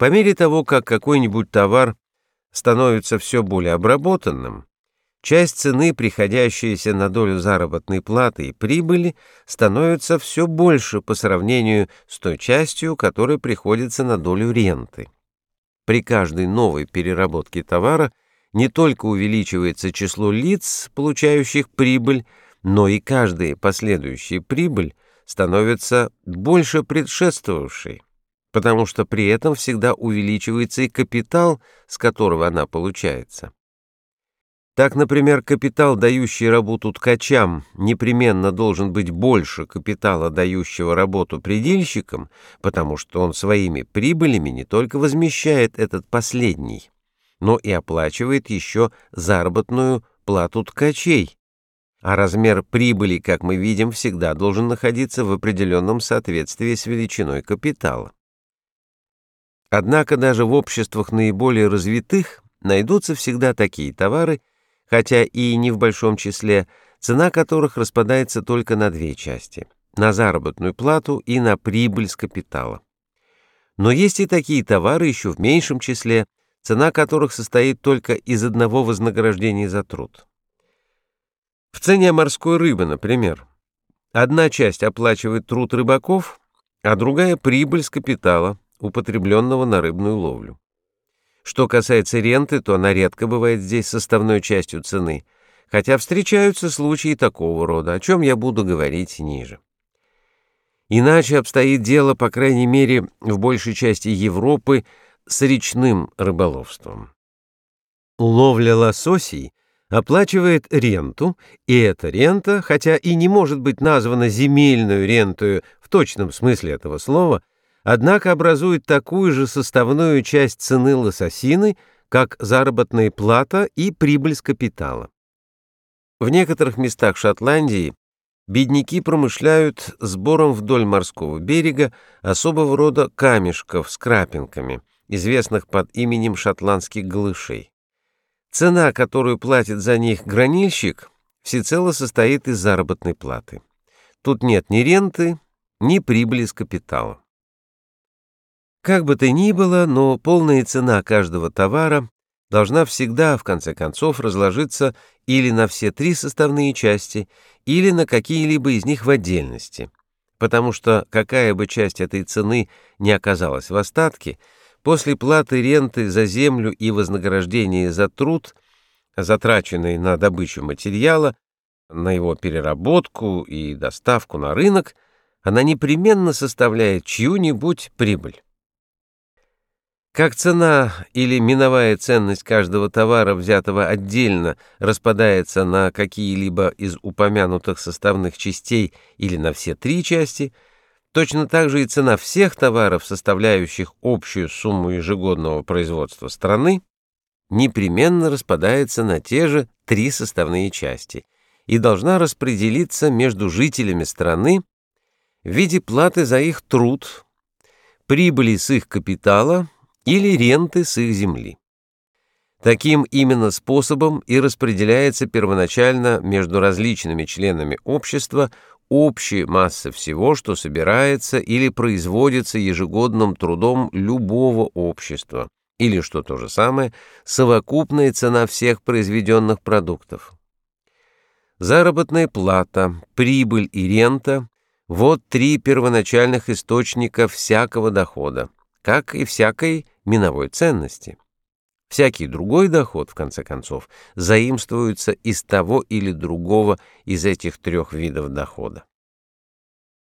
По мере того, как какой-нибудь товар становится все более обработанным, часть цены, приходящаяся на долю заработной платы и прибыли, становится все больше по сравнению с той частью, которая приходится на долю ренты. При каждой новой переработке товара не только увеличивается число лиц, получающих прибыль, но и каждая последующая прибыль становится больше предшествовавшей потому что при этом всегда увеличивается и капитал, с которого она получается. Так, например, капитал, дающий работу ткачам, непременно должен быть больше капитала, дающего работу предельщикам, потому что он своими прибылями не только возмещает этот последний, но и оплачивает еще заработную плату ткачей, а размер прибыли, как мы видим, всегда должен находиться в определенном соответствии с величиной капитала. Однако даже в обществах наиболее развитых найдутся всегда такие товары, хотя и не в большом числе, цена которых распадается только на две части – на заработную плату и на прибыль с капитала. Но есть и такие товары еще в меньшем числе, цена которых состоит только из одного вознаграждения за труд. В цене морской рыбы, например, одна часть оплачивает труд рыбаков, а другая – прибыль с капитала – употребленного на рыбную ловлю. Что касается ренты, то она редко бывает здесь составной частью цены, хотя встречаются случаи такого рода, о чем я буду говорить ниже. Иначе обстоит дело, по крайней мере, в большей части Европы с речным рыболовством. Ловля лососей оплачивает ренту, и эта рента, хотя и не может быть названа земельную рентою в точном смысле этого слова, однако образует такую же составную часть цены лососины, как заработная плата и прибыль с капитала. В некоторых местах Шотландии бедняки промышляют сбором вдоль морского берега особого рода камешков с крапинками, известных под именем шотландских глышей. Цена, которую платит за них гранильщик, всецело состоит из заработной платы. Тут нет ни ренты, ни прибыли с капитала. Как бы то ни было, но полная цена каждого товара должна всегда, в конце концов, разложиться или на все три составные части, или на какие-либо из них в отдельности, потому что какая бы часть этой цены не оказалась в остатке, после платы ренты за землю и вознаграждения за труд, затраченный на добычу материала, на его переработку и доставку на рынок, она непременно составляет чью-нибудь прибыль. Как цена или миновая ценность каждого товара, взятого отдельно, распадается на какие-либо из упомянутых составных частей или на все три части, точно так же и цена всех товаров, составляющих общую сумму ежегодного производства страны, непременно распадается на те же три составные части и должна распределиться между жителями страны в виде платы за их труд, прибыли с их капитала – или ренты с их земли. Таким именно способом и распределяется первоначально между различными членами общества общая масса всего, что собирается или производится ежегодным трудом любого общества, или, что то же самое, совокупная цена всех произведенных продуктов. Заработная плата, прибыль и рента – вот три первоначальных источника всякого дохода как и всякой миновой ценности. Всякий другой доход, в конце концов, заимствуется из того или другого из этих трех видов дохода.